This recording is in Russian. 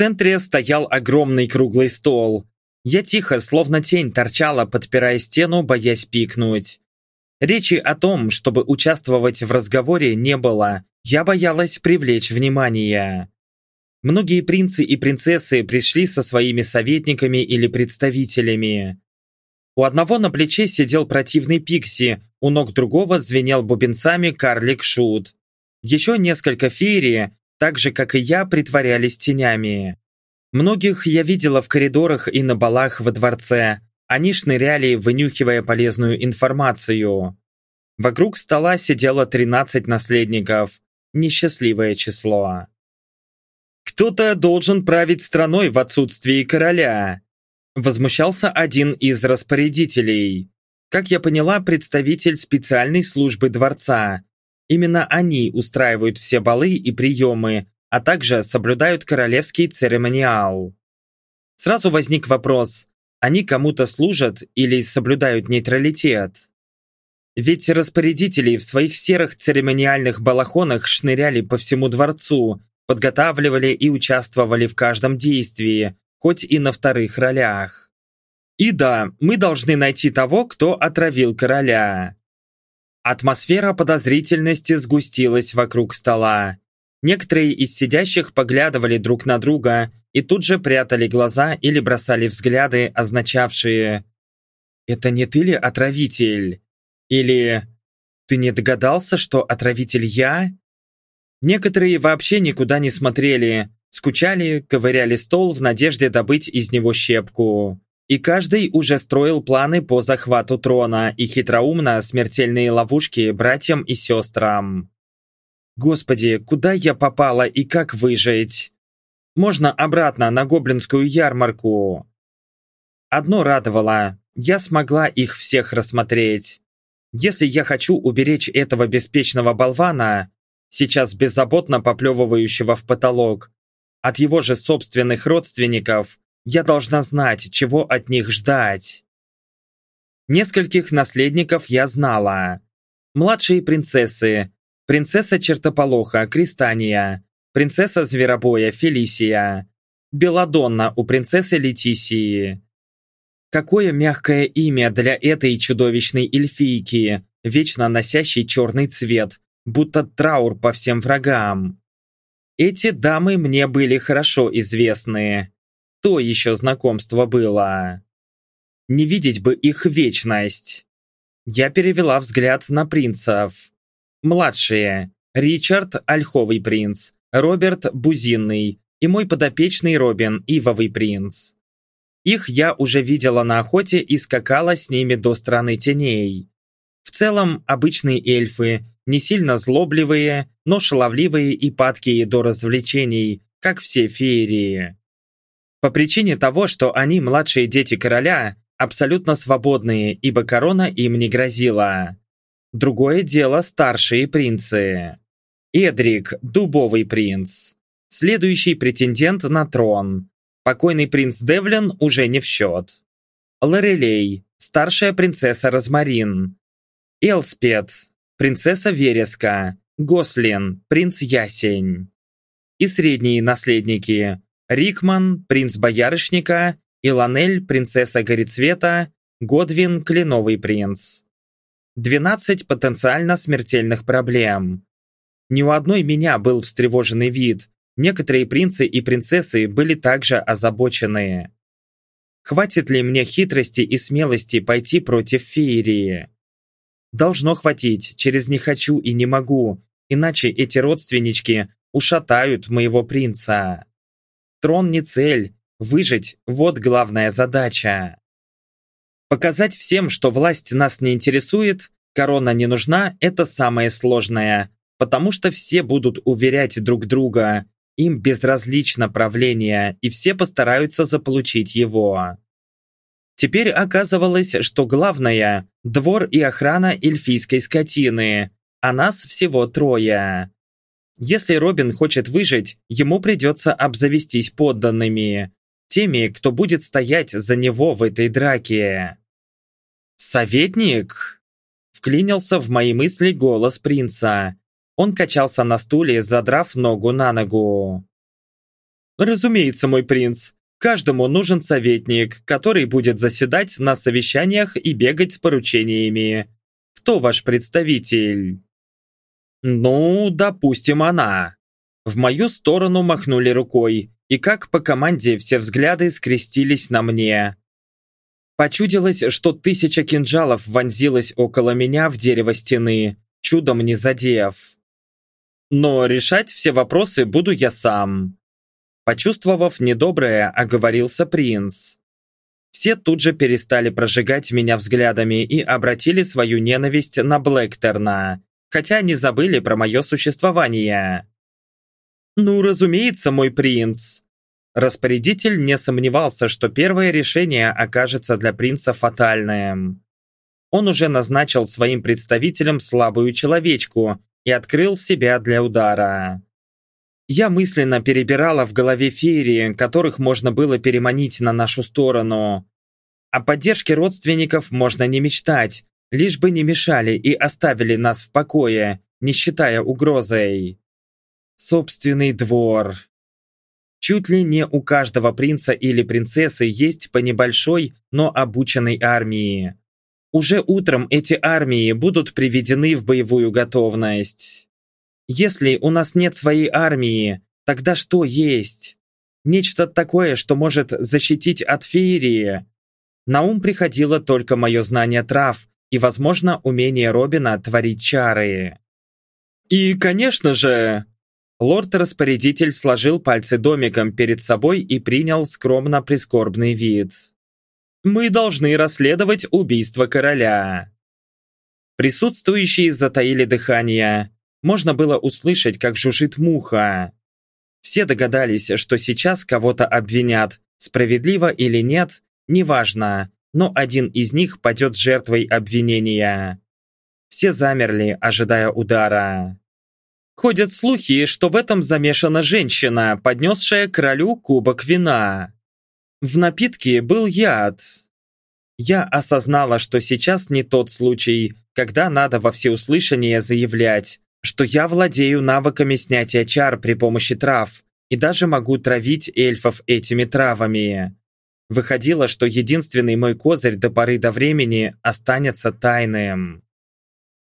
центре стоял огромный круглый стол. Я тихо, словно тень, торчала, подпирая стену, боясь пикнуть. Речи о том, чтобы участвовать в разговоре, не было. Я боялась привлечь внимание. Многие принцы и принцессы пришли со своими советниками или представителями. У одного на плече сидел противный Пикси, у ног другого звенел бубенцами карлик Шут. Еще несколько феерии, так же, как и я, притворялись тенями. Многих я видела в коридорах и на балах во дворце. Они шныряли, вынюхивая полезную информацию. Вокруг стола сидело 13 наследников. Несчастливое число. «Кто-то должен править страной в отсутствии короля!» Возмущался один из распорядителей. Как я поняла, представитель специальной службы дворца. Именно они устраивают все балы и приемы, а также соблюдают королевский церемониал. Сразу возник вопрос, они кому-то служат или соблюдают нейтралитет? Ведь распорядители в своих серых церемониальных балахонах шныряли по всему дворцу, подготавливали и участвовали в каждом действии, хоть и на вторых ролях. И да, мы должны найти того, кто отравил короля. Атмосфера подозрительности сгустилась вокруг стола. Некоторые из сидящих поглядывали друг на друга и тут же прятали глаза или бросали взгляды, означавшие «Это не ты ли отравитель?» или «Ты не догадался, что отравитель я?» Некоторые вообще никуда не смотрели, скучали, ковыряли стол в надежде добыть из него щепку. И каждый уже строил планы по захвату трона и хитроумно смертельные ловушки братьям и сестрам. Господи, куда я попала и как выжить? Можно обратно на гоблинскую ярмарку. Одно радовало, я смогла их всех рассмотреть. Если я хочу уберечь этого беспечного болвана, сейчас беззаботно поплевывающего в потолок, от его же собственных родственников, я должна знать, чего от них ждать. Нескольких наследников я знала. Младшие принцессы, принцесса Чертополоха Кристания, принцесса Зверобоя Фелисия, Беладонна у принцессы Летисии. Какое мягкое имя для этой чудовищной эльфийки, вечно носящей черный цвет, будто траур по всем врагам. Эти дамы мне были хорошо известны. То еще знакомство было. Не видеть бы их вечность. Я перевела взгляд на принцев. Младшие. Ричард – Ольховый принц, Роберт – Бузинный и мой подопечный Робин – Ивовый принц. Их я уже видела на охоте и скакала с ними до страны теней. В целом, обычные эльфы, не сильно злобливые, но шаловливые и падкие до развлечений, как все феерии. По причине того, что они младшие дети короля, абсолютно свободные, ибо корона им не грозила. Другое дело старшие принцы. Эдрик – дубовый принц. Следующий претендент на трон. Покойный принц Девлин уже не в счет. Лорелей – старшая принцесса Розмарин. Элспет – принцесса Вереска. Гослин – принц Ясень. И средние наследники Рикман, принц Боярышника, Иланель, принцесса Горецвета, Годвин, Кленовый принц. 12 потенциально смертельных проблем. Ни у одной меня был встревоженный вид, некоторые принцы и принцессы были также озабочены. Хватит ли мне хитрости и смелости пойти против феерии? Должно хватить, через «не хочу» и «не могу», иначе эти родственнички ушатают моего принца. Трон не цель, выжить – вот главная задача. Показать всем, что власть нас не интересует, корона не нужна – это самое сложное, потому что все будут уверять друг друга, им безразлично правление, и все постараются заполучить его. Теперь оказывалось, что главное – двор и охрана эльфийской скотины, а нас всего трое. Если Робин хочет выжить, ему придется обзавестись подданными. Теми, кто будет стоять за него в этой драке. «Советник?» Вклинился в мои мысли голос принца. Он качался на стуле, задрав ногу на ногу. Разумеется, мой принц. Каждому нужен советник, который будет заседать на совещаниях и бегать с поручениями. Кто ваш представитель? Ну, допустим, она. В мою сторону махнули рукой, и как по команде все взгляды скрестились на мне. Почудилось, что тысяча кинжалов вонзилась около меня в дерево стены, чудом не задев. Но решать все вопросы буду я сам. Почувствовав недоброе, оговорился принц. Все тут же перестали прожигать меня взглядами и обратили свою ненависть на Блэктерна, хотя не забыли про мое существование. «Ну, разумеется, мой принц!» Распорядитель не сомневался, что первое решение окажется для принца фатальным. Он уже назначил своим представителям слабую человечку и открыл себя для удара. Я мысленно перебирала в голове феерии, которых можно было переманить на нашу сторону. О поддержке родственников можно не мечтать, лишь бы не мешали и оставили нас в покое, не считая угрозой. Собственный двор. Чуть ли не у каждого принца или принцессы есть по небольшой, но обученной армии. Уже утром эти армии будут приведены в боевую готовность. Если у нас нет своей армии, тогда что есть? Нечто такое, что может защитить от феерии. На ум приходило только мое знание трав и, возможно, умение Робина творить чары. И, конечно же, лорд-распорядитель сложил пальцы домиком перед собой и принял скромно-прискорбный вид. «Мы должны расследовать убийство короля». Присутствующие затаили дыхание можно было услышать, как жужжит муха. Все догадались, что сейчас кого-то обвинят, справедливо или нет, неважно, но один из них падет жертвой обвинения. Все замерли, ожидая удара. Ходят слухи, что в этом замешана женщина, поднесшая королю кубок вина. В напитке был яд. Я осознала, что сейчас не тот случай, когда надо во всеуслышание заявлять, что я владею навыками снятия чар при помощи трав и даже могу травить эльфов этими травами. Выходило, что единственный мой козырь до поры до времени останется тайным.